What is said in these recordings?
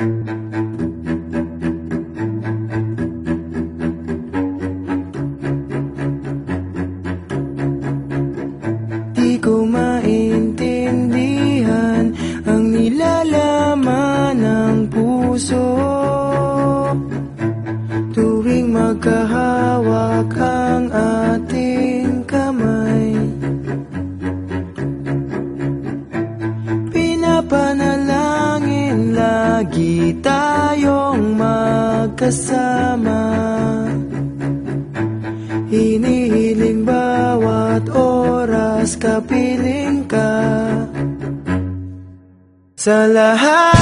Di ko maintindihan ang nilalaman puso. Tuwing magkahawak-hawak lagi tayong magkasama. Hinihiling bawat oras kapiling ka. Sa lahat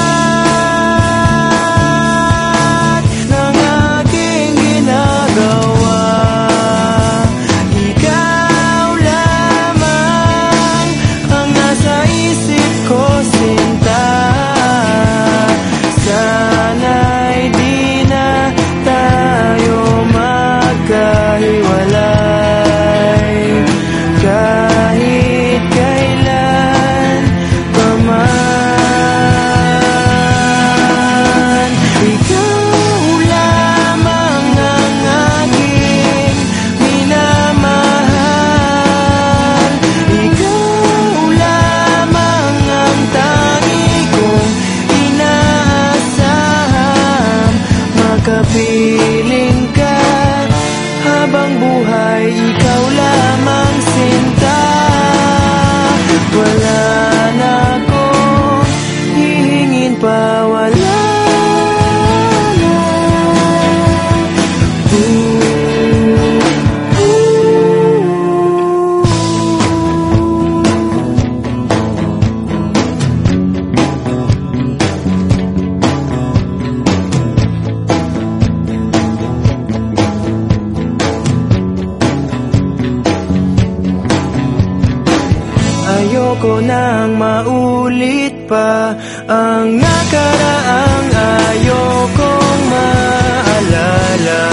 pa. Ang nakaraang ayokong maalala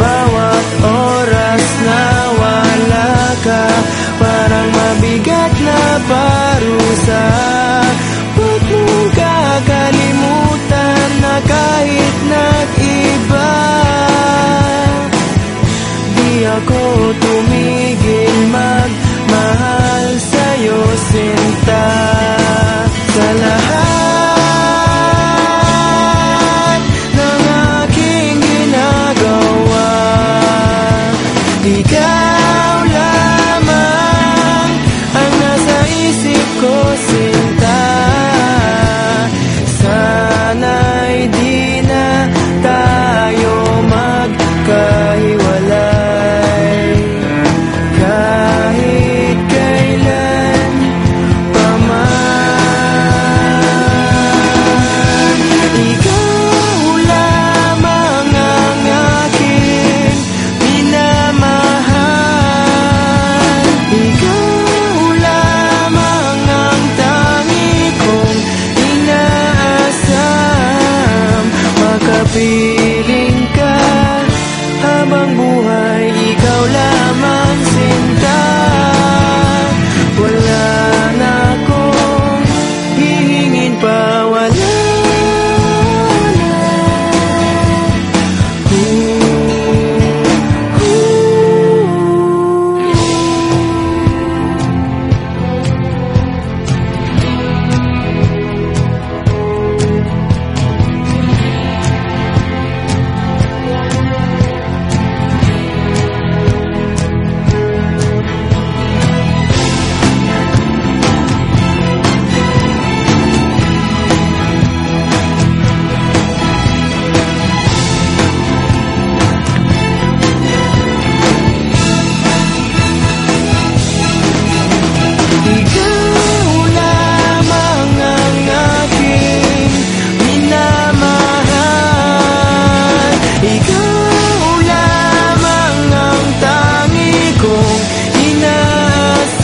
Bawat oras na wala ka Parang mabigat na parusa. Huwag mong kakalimutan na kahit nag See.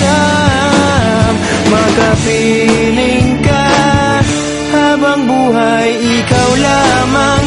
inaasam Makapiling ka habang buhay ikaw lamang